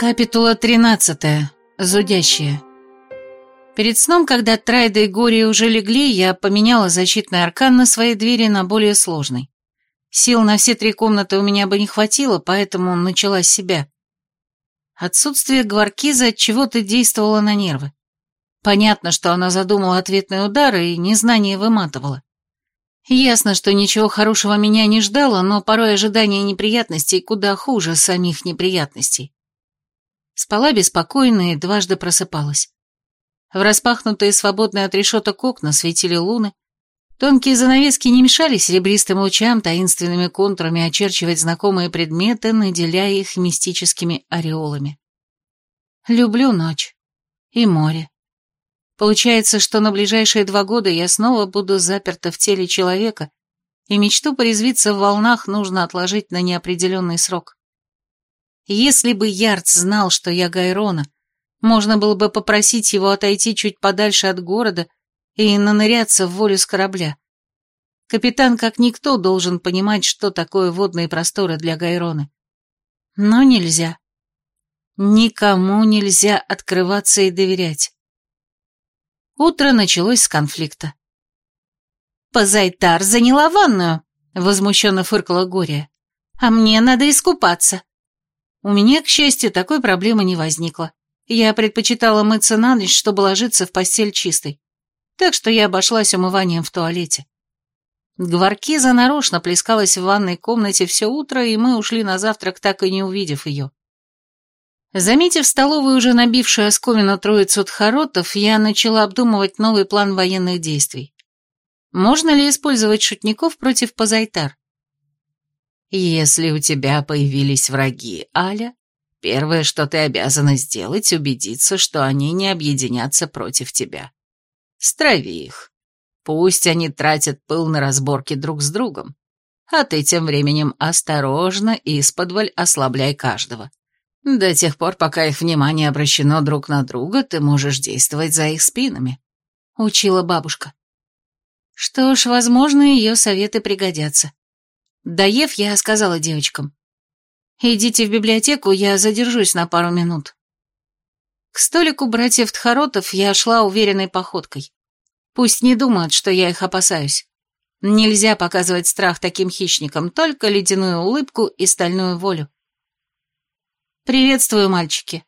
Капитула 13. Зудящая. Перед сном, когда Трайда и Гори уже легли, я поменяла защитный аркан на своей двери на более сложный. Сил на все три комнаты у меня бы не хватило, поэтому начала с себя. Отсутствие гваркиза от чего-то действовало на нервы. Понятно, что она задумала ответный удар, и незнание выматывало. Ясно, что ничего хорошего меня не ждало, но порой ожидание неприятностей куда хуже самих неприятностей. Спала беспокойно и дважды просыпалась. В распахнутые свободные от решеток окна светили луны, тонкие занавески не мешали серебристым лучам таинственными контурами очерчивать знакомые предметы, наделяя их мистическими ореолами. Люблю ночь и море. Получается, что на ближайшие два года я снова буду заперта в теле человека, и мечту порезвиться в волнах нужно отложить на неопределенный срок. Если бы Ярц знал, что я Гайрона, можно было бы попросить его отойти чуть подальше от города и наныряться в волю с корабля. Капитан, как никто, должен понимать, что такое водные просторы для Гайроны. Но нельзя. Никому нельзя открываться и доверять. Утро началось с конфликта. «Позайтар заняла ванную», — возмущенно фыркала Гория. «А мне надо искупаться». У меня, к счастью, такой проблемы не возникло. Я предпочитала мыться на ночь, чтобы ложиться в постель чистой. Так что я обошлась умыванием в туалете. Гваркиза нарочно плескалась в ванной комнате все утро, и мы ушли на завтрак, так и не увидев ее. Заметив столовую, уже набившую оскомину троицу тхаротов, я начала обдумывать новый план военных действий. Можно ли использовать шутников против Пазайтар? Если у тебя появились враги, Аля, первое, что ты обязана сделать, убедиться, что они не объединятся против тебя. Страви их. Пусть они тратят пыл на разборки друг с другом. А ты тем временем осторожно и исподволь ослабляй каждого. До тех пор, пока их внимание обращено друг на друга, ты можешь действовать за их спинами», — учила бабушка. Что ж, возможно, ее советы пригодятся. Доев, я сказала девочкам. «Идите в библиотеку, я задержусь на пару минут». К столику братьев Тхаротов я шла уверенной походкой. Пусть не думают, что я их опасаюсь. Нельзя показывать страх таким хищникам, только ледяную улыбку и стальную волю. «Приветствую, мальчики.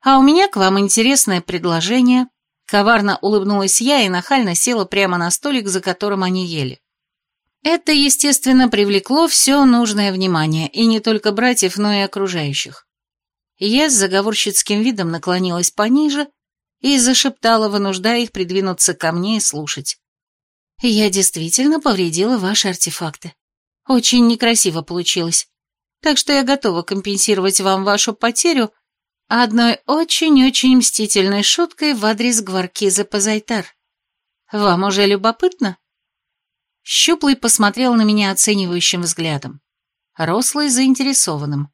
А у меня к вам интересное предложение». Коварно улыбнулась я и нахально села прямо на столик, за которым они ели. Это, естественно, привлекло все нужное внимание, и не только братьев, но и окружающих. Я с заговорщицким видом наклонилась пониже и зашептала, вынуждая их придвинуться ко мне и слушать. «Я действительно повредила ваши артефакты. Очень некрасиво получилось. Так что я готова компенсировать вам вашу потерю одной очень-очень мстительной шуткой в адрес Гваркиза Пазайтар. Вам уже любопытно?» Щуплый посмотрел на меня оценивающим взглядом. Рослый заинтересованным.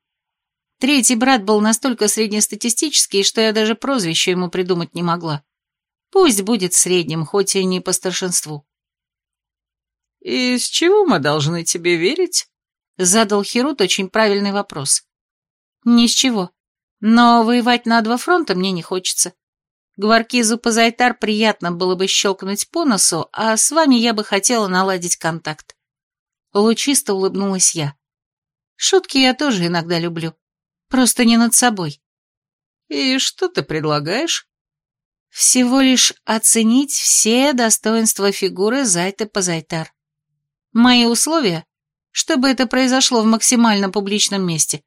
Третий брат был настолько среднестатистический, что я даже прозвище ему придумать не могла. Пусть будет средним, хоть и не по старшинству. «И с чего мы должны тебе верить?» Задал Херут очень правильный вопрос. «Ни с чего. Но воевать на два фронта мне не хочется. Гваркизу Пазайтар приятно было бы щелкнуть по носу, а с вами я бы хотела наладить контакт. Лучисто улыбнулась я. Шутки я тоже иногда люблю. Просто не над собой. И что ты предлагаешь? Всего лишь оценить все достоинства фигуры Зайты Пазайтар. Мои условия, чтобы это произошло в максимально публичном месте.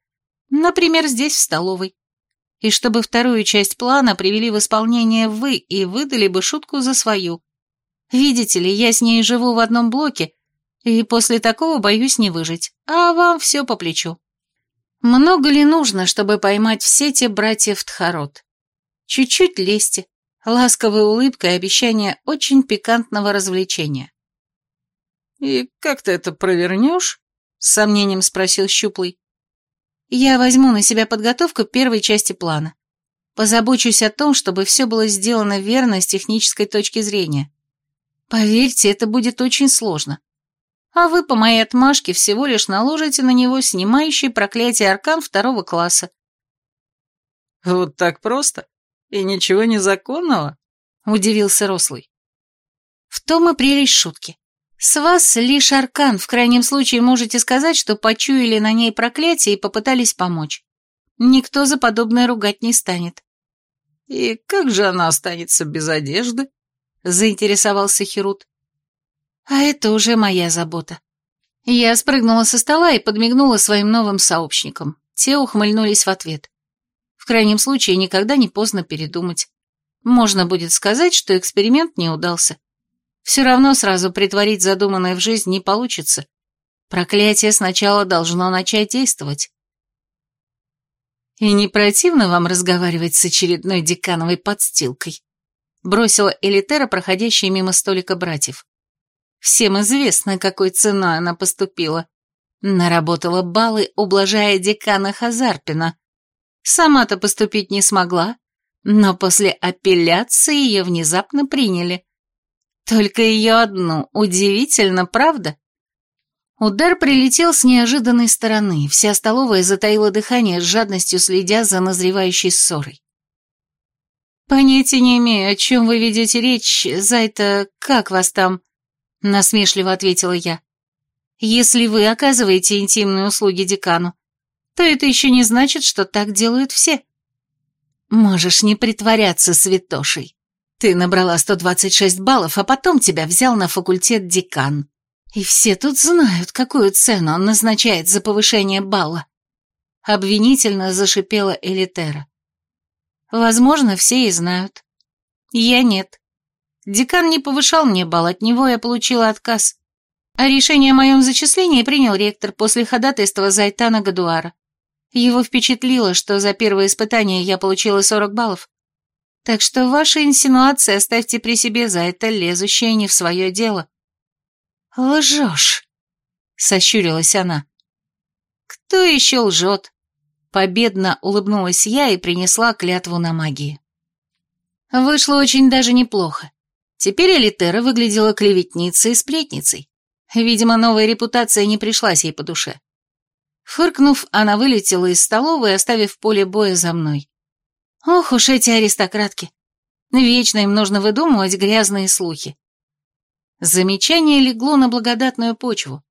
Например, здесь, в столовой и чтобы вторую часть плана привели в исполнение вы и выдали бы шутку за свою. Видите ли, я с ней живу в одном блоке, и после такого боюсь не выжить, а вам все по плечу. Много ли нужно, чтобы поймать все те братьев Тхарот? Чуть-чуть лести, ласковая улыбка и обещание очень пикантного развлечения. «И как ты это провернешь?» — с сомнением спросил Щуплый. Я возьму на себя подготовку первой части плана. Позабочусь о том, чтобы все было сделано верно с технической точки зрения. Поверьте, это будет очень сложно. А вы по моей отмашке всего лишь наложите на него снимающий проклятие аркан второго класса. Вот так просто? И ничего незаконного? Удивился Рослый. В том и прелесть шутки. С вас лишь аркан, в крайнем случае можете сказать, что почуяли на ней проклятие и попытались помочь. Никто за подобное ругать не станет. И как же она останется без одежды? Заинтересовался Херут. А это уже моя забота. Я спрыгнула со стола и подмигнула своим новым сообщникам. Те ухмыльнулись в ответ. В крайнем случае, никогда не поздно передумать. Можно будет сказать, что эксперимент не удался. Все равно сразу притворить задуманное в жизнь не получится. Проклятие сначала должно начать действовать. «И не противно вам разговаривать с очередной декановой подстилкой?» Бросила Элитера, проходящая мимо столика братьев. Всем известно, какой ценой она поступила. Наработала баллы, ублажая декана Хазарпина. Сама-то поступить не смогла, но после апелляции ее внезапно приняли. Только ее одну, удивительно, правда? Удар прилетел с неожиданной стороны, вся столовая затаила дыхание с жадностью следя за назревающей ссорой. «Понятия не имею, о чем вы ведете речь, Зайта, как вас там?» насмешливо ответила я. Если вы оказываете интимные услуги декану, то это еще не значит, что так делают все. Можешь не притворяться святошей. Ты набрала 126 баллов, а потом тебя взял на факультет декан. И все тут знают, какую цену он назначает за повышение балла. Обвинительно зашипела Элитера. Возможно, все и знают. Я нет. Декан не повышал мне балл, от него я получила отказ. А решение о моем зачислении принял ректор после ходатайства Зайтана Гадуара. Его впечатлило, что за первое испытание я получила 40 баллов. Так что ваши инсинуации оставьте при себе за это лезущее не в свое дело. Лжешь, сощурилась она. Кто еще лжет? Победно улыбнулась я и принесла клятву на магии. Вышло очень даже неплохо. Теперь Элитера выглядела клеветницей и сплетницей. Видимо, новая репутация не пришлась ей по душе. Фыркнув, она вылетела из столовой, оставив поле боя за мной. Ох уж эти аристократки. Вечно им нужно выдумывать грязные слухи. Замечание легло на благодатную почву.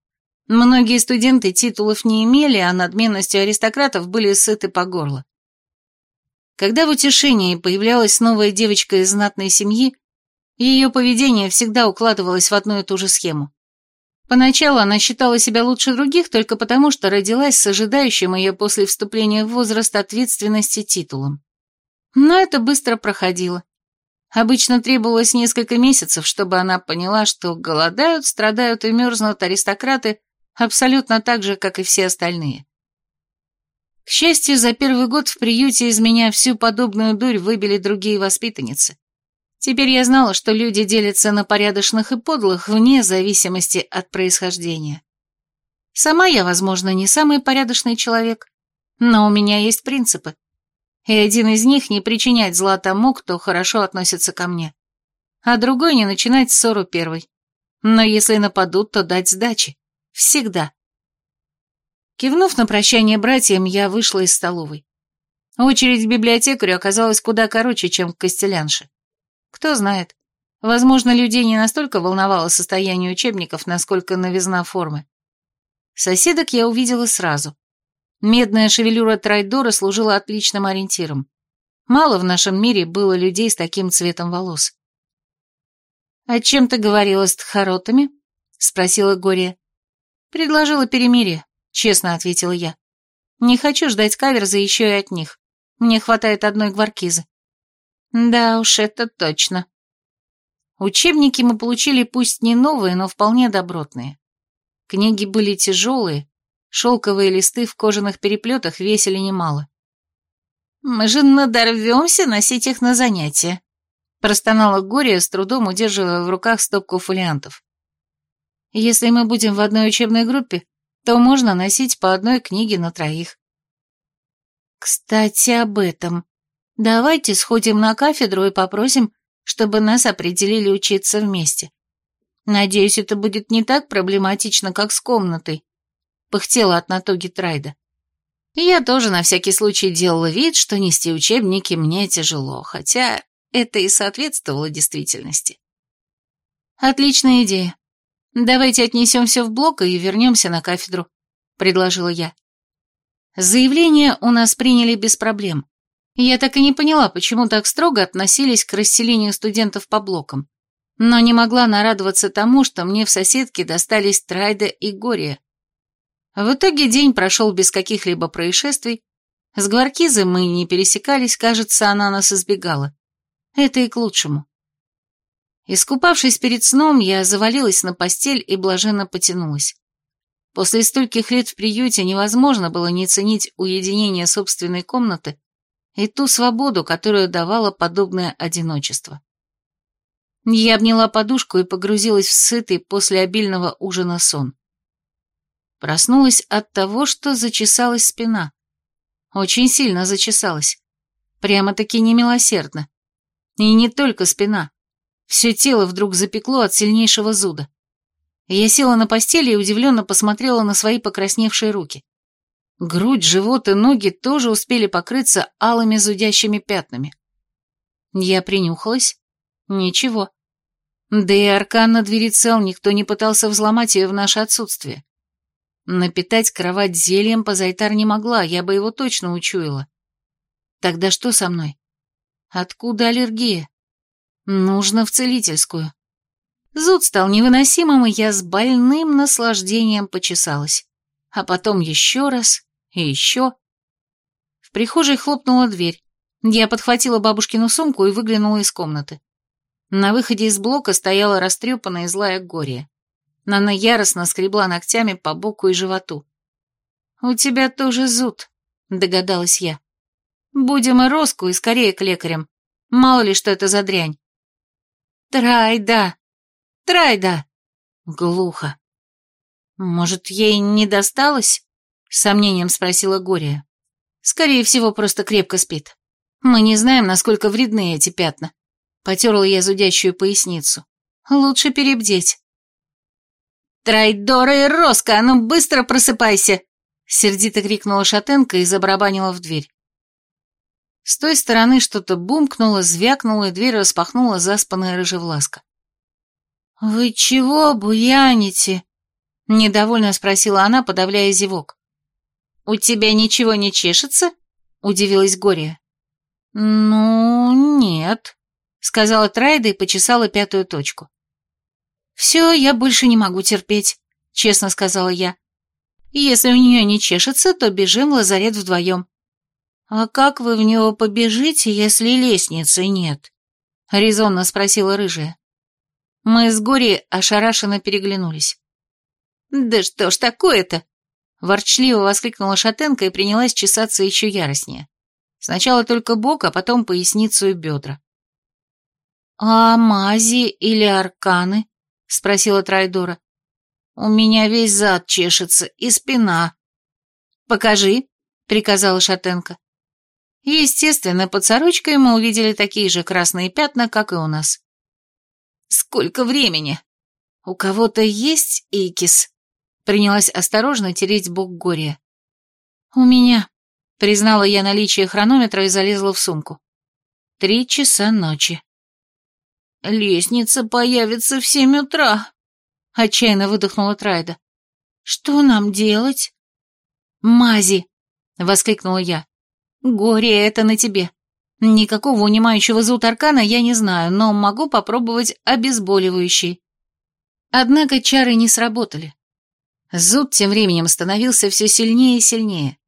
Многие студенты титулов не имели, а надменностью аристократов были сыты по горло. Когда в утешении появлялась новая девочка из знатной семьи, ее поведение всегда укладывалось в одну и ту же схему. Поначалу она считала себя лучше других только потому, что родилась с ожидающим ее после вступления в возраст ответственности титулом. Но это быстро проходило. Обычно требовалось несколько месяцев, чтобы она поняла, что голодают, страдают и мерзнут аристократы абсолютно так же, как и все остальные. К счастью, за первый год в приюте из меня всю подобную дурь выбили другие воспитанницы. Теперь я знала, что люди делятся на порядочных и подлых вне зависимости от происхождения. Сама я, возможно, не самый порядочный человек, но у меня есть принципы. И один из них не причинять зла тому, кто хорошо относится ко мне, а другой не начинать ссору первой. Но если нападут, то дать сдачи. Всегда. Кивнув на прощание братьям, я вышла из столовой. Очередь в библиотекарю оказалась куда короче, чем к костелянше. Кто знает, возможно, людей не настолько волновало состояние учебников, насколько новизна формы. Соседок я увидела сразу. Медная шевелюра Трайдора служила отличным ориентиром. Мало в нашем мире было людей с таким цветом волос. «О чем ты говорила с тхаротами?» — спросила Гория. «Предложила перемирие», — честно ответила я. «Не хочу ждать каверза еще и от них. Мне хватает одной гваркизы». Да уж, это точно. Учебники мы получили пусть не новые, но вполне добротные. Книги были тяжелые, шелковые листы в кожаных переплетах весили немало. «Мы же надорвемся носить их на занятия», — простонала Гория, с трудом удерживая в руках стопку фолиантов. «Если мы будем в одной учебной группе, то можно носить по одной книге на троих». «Кстати, об этом», Давайте сходим на кафедру и попросим, чтобы нас определили учиться вместе. Надеюсь, это будет не так проблематично, как с комнатой. Пыхтела от натуги Трайда. Я тоже на всякий случай делала вид, что нести учебники мне тяжело, хотя это и соответствовало действительности. «Отличная идея. Давайте отнесем все в блок и вернемся на кафедру», — предложила я. Заявление у нас приняли без проблем. Я так и не поняла, почему так строго относились к расселению студентов по блокам, но не могла нарадоваться тому, что мне в соседке достались Трайда и Гория. В итоге день прошел без каких-либо происшествий. С Гваркизой мы не пересекались, кажется, она нас избегала. Это и к лучшему. Искупавшись перед сном, я завалилась на постель и блаженно потянулась. После стольких лет в приюте невозможно было не ценить уединение собственной комнаты и ту свободу, которую давало подобное одиночество. Я обняла подушку и погрузилась в сытый после обильного ужина сон. Проснулась от того, что зачесалась спина. Очень сильно зачесалась. Прямо-таки немилосердно. И не только спина. Все тело вдруг запекло от сильнейшего зуда. Я села на постели и удивленно посмотрела на свои покрасневшие руки. Грудь, живот и ноги тоже успели покрыться алыми зудящими пятнами. Я принюхалась. Ничего. Да и аркан на двери цел никто не пытался взломать ее в наше отсутствие. Напитать кровать зельем Позайтар не могла, я бы его точно учуяла. Тогда что со мной? Откуда аллергия? Нужно в целительскую. Зуд стал невыносимым, и я с больным наслаждением почесалась. А потом еще раз и еще. В прихожей хлопнула дверь. Я подхватила бабушкину сумку и выглянула из комнаты. На выходе из блока стояла растрепанная и злая горе. Она яростно скребла ногтями по боку и животу. «У тебя тоже зуд», — догадалась я. «Будем и Роску, и скорее к лекарям. Мало ли, что это за дрянь». «Трайда! Трайда!» Глухо. «Может, ей не досталось?» — сомнением спросила Гория. «Скорее всего, просто крепко спит. Мы не знаем, насколько вредны эти пятна». Потерла я зудящую поясницу. «Лучше перебдеть». «Трайдора и Роска, а ну быстро просыпайся!» Сердито крикнула шатенка и забарабанила в дверь. С той стороны что-то бумкнуло, звякнуло, и дверь распахнула заспанная рыжевласка. «Вы чего буяните?» — недовольно спросила она, подавляя зевок. «У тебя ничего не чешется?» — удивилась Гория. «Ну, нет», — сказала Трайда и почесала пятую точку. «Все, я больше не могу терпеть», — честно сказала я. «Если у нее не чешется, то бежим в лазарет вдвоем». «А как вы в него побежите, если лестницы нет?» — резонно спросила рыжая. Мы с Гори ошарашенно переглянулись. «Да что ж такое-то?» — ворчливо воскликнула шатенка и принялась чесаться еще яростнее. Сначала только бок, а потом поясницу и бедра. «А мази или арканы?» — спросила Трайдора. «У меня весь зад чешется и спина». «Покажи», — приказала шатенка. Естественно, под сорочкой мы увидели такие же красные пятна, как и у нас. «Сколько времени?» «У кого-то есть Икис?» Принялась осторожно тереть бок горе. «У меня», — признала я наличие хронометра и залезла в сумку. «Три часа ночи». «Лестница появится в семь утра», — отчаянно выдохнула Трайда. «Что нам делать?» «Мази!» — воскликнула я. Горе это на тебе. Никакого унимающего зуд аркана я не знаю, но могу попробовать обезболивающий. Однако чары не сработали. Зуд тем временем становился все сильнее и сильнее.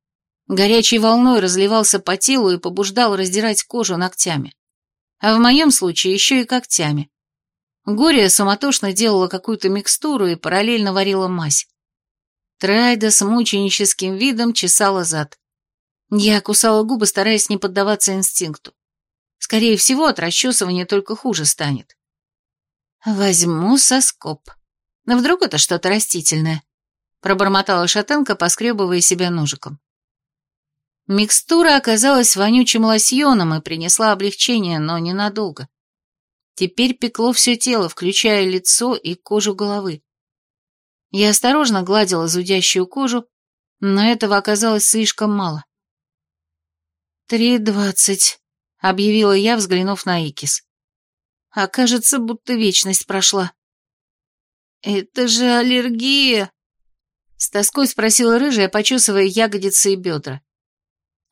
Горячей волной разливался по телу и побуждал раздирать кожу ногтями. А в моем случае еще и когтями. Гория суматошно делала какую-то микстуру и параллельно варила мазь. Трайда с мученическим видом чесала зад. Я кусала губы, стараясь не поддаваться инстинкту. Скорее всего, от расчесывания только хуже станет. Возьму соскоб. Но вдруг это что-то растительное? Пробормотала шатенка, поскребывая себя ножиком. Микстура оказалась вонючим лосьоном и принесла облегчение, но ненадолго. Теперь пекло все тело, включая лицо и кожу головы. Я осторожно гладила зудящую кожу, но этого оказалось слишком мало. «Три двадцать», — объявила я, взглянув на Икис. «А кажется, будто вечность прошла». «Это же аллергия!» С тоской спросила рыжая, почесывая ягодицы и бедра.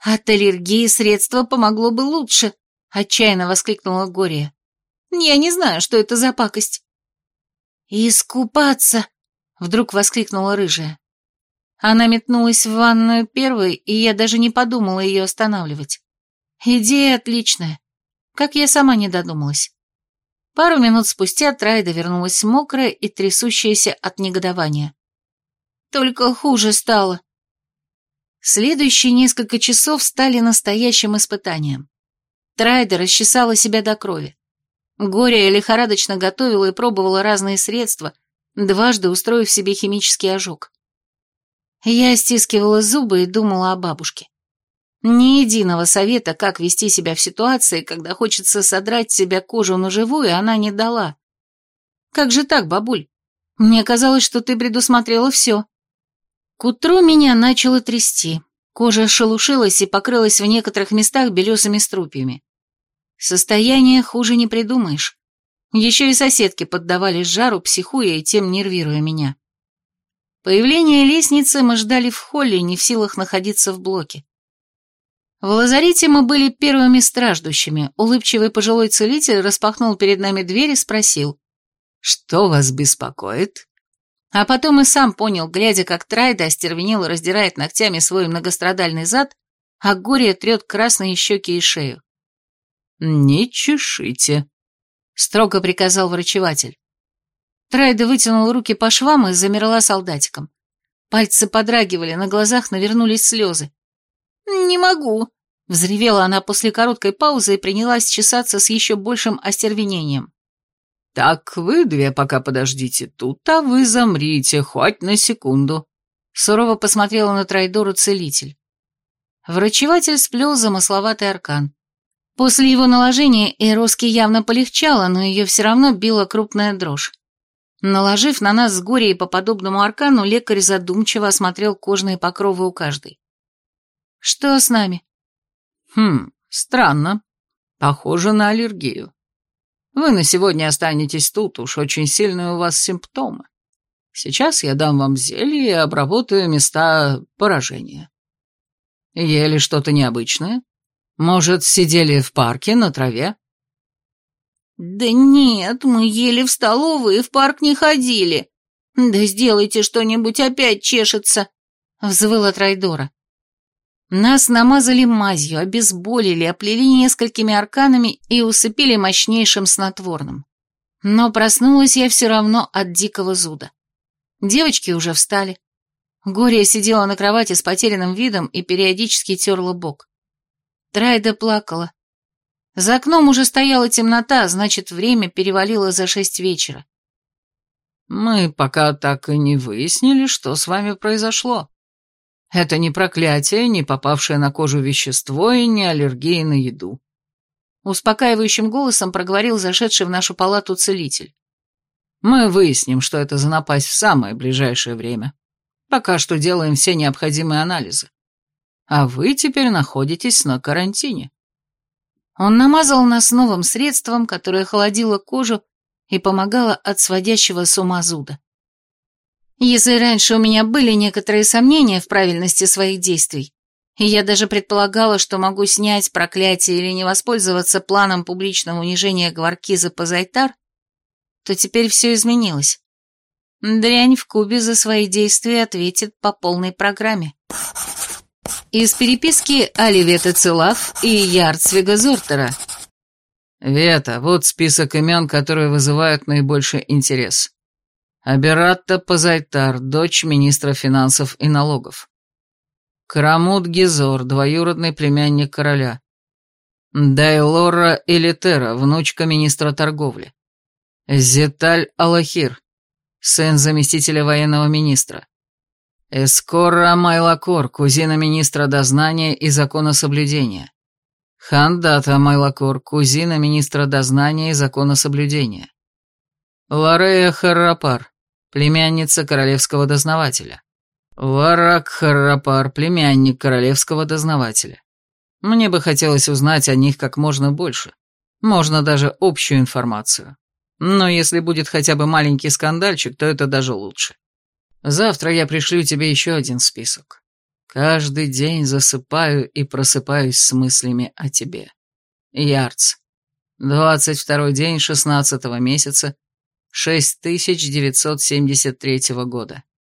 «От аллергии средство помогло бы лучше», — отчаянно воскликнула Гория. «Я не знаю, что это за пакость». «Искупаться!» — вдруг воскликнула рыжая. Она метнулась в ванную первой, и я даже не подумала ее останавливать. Идея отличная. Как я сама не додумалась. Пару минут спустя Трайда вернулась мокрая и трясущаяся от негодования. Только хуже стало. Следующие несколько часов стали настоящим испытанием. Трайда расчесала себя до крови. Горя лихорадочно готовила и пробовала разные средства, дважды устроив себе химический ожог. Я стискивала зубы и думала о бабушке. Ни единого совета, как вести себя в ситуации, когда хочется содрать с себя кожу на живую, она не дала. Как же так, бабуль? Мне казалось, что ты предусмотрела все. К утру меня начало трясти. Кожа шелушилась и покрылась в некоторых местах белесыми струпьями. Состояние хуже не придумаешь. Еще и соседки поддавались жару, психуя и тем нервируя меня. Появление лестницы мы ждали в холле, не в силах находиться в блоке. В лазарете мы были первыми страждущими. Улыбчивый пожилой целитель распахнул перед нами дверь и спросил. «Что вас беспокоит?» А потом и сам понял, глядя, как Трайда остервенело раздирает ногтями свой многострадальный зад, а горе трет красные щеки и шею. «Не чешите», — строго приказал врачеватель. Трайда вытянул руки по швам и замерла солдатиком. Пальцы подрагивали, на глазах навернулись слезы. «Не могу», — взревела она после короткой паузы и принялась чесаться с еще большим остервенением. «Так вы две пока подождите тут, а вы замрите, хоть на секунду», — сурово посмотрела на Трайдору целитель. Врачеватель сплел замысловатый аркан. После его наложения Эроски явно полегчало, но ее все равно била крупная дрожь. Наложив на нас с горей по подобному аркану, лекарь задумчиво осмотрел кожные покровы у каждой. Что с нами? Хм, странно. Похоже на аллергию. Вы на сегодня останетесь тут, уж очень сильные у вас симптомы. Сейчас я дам вам зелье и обработаю места поражения. Ели что-то необычное? Может, сидели в парке на траве? Да нет, мы ели в столовой и в парк не ходили. Да сделайте что-нибудь, опять чешется, взвыла Трайдора. Нас намазали мазью, обезболили, оплели несколькими арканами и усыпили мощнейшим снотворным. Но проснулась я все равно от дикого зуда. Девочки уже встали. Гория сидела на кровати с потерянным видом и периодически терла бок. Трайда плакала. За окном уже стояла темнота, значит, время перевалило за шесть вечера. «Мы пока так и не выяснили, что с вами произошло», это не проклятие, не попавшее на кожу вещество и не аллергия на еду. Успокаивающим голосом проговорил зашедший в нашу палату целитель. Мы выясним, что это за напасть в самое ближайшее время. Пока что делаем все необходимые анализы. А вы теперь находитесь на карантине. Он намазал нас новым средством, которое холодило кожу и помогало от сводящего с ума зуда. Если раньше у меня были некоторые сомнения в правильности своих действий, и я даже предполагала, что могу снять проклятие или не воспользоваться планом публичного унижения Гваркиза Пазайтар, то теперь все изменилось. Дрянь в кубе за свои действия ответит по полной программе. Из переписки Оливета Целав и Ярцвига Зортера. «Вета, вот список имен, которые вызывают наибольший интерес. Абератта Пазайтар, дочь министра финансов и налогов. Крамут Гизор, двоюродный племянник короля. Дайлора Элитера, внучка министра торговли. Зеталь Алахир, сын заместителя военного министра. Эскора Майлакор, кузина министра дознания и законособлюдения. Хандата Майлакор, кузина министра дознания и законособлюдения. Ларея Харрапар, племянница королевского дознавателя. Варак племянник королевского дознавателя. Мне бы хотелось узнать о них как можно больше. Можно даже общую информацию. Но если будет хотя бы маленький скандальчик, то это даже лучше. Завтра я пришлю тебе еще один список. Каждый день засыпаю и просыпаюсь с мыслями о тебе. Ярц. 22 день 16 месяца 6973 года.